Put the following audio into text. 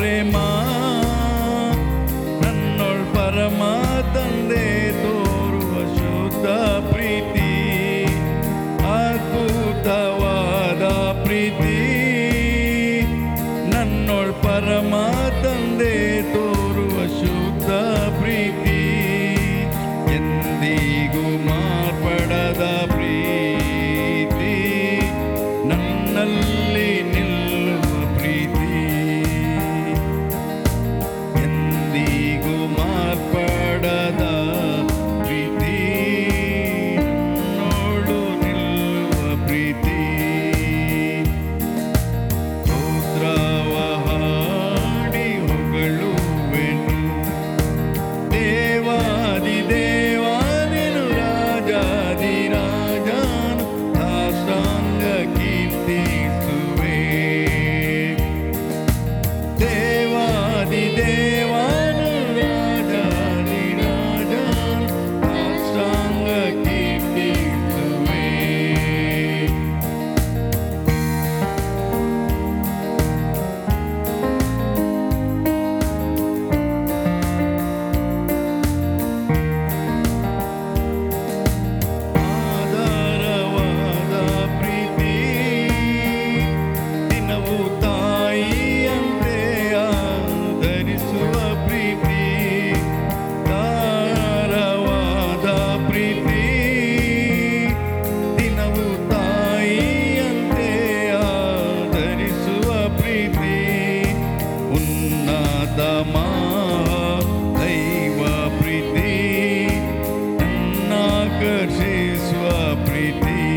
prema ಎಂದಿಗೂ ಮಾರ್ಪಡದ कर्षि स्वप्रीति।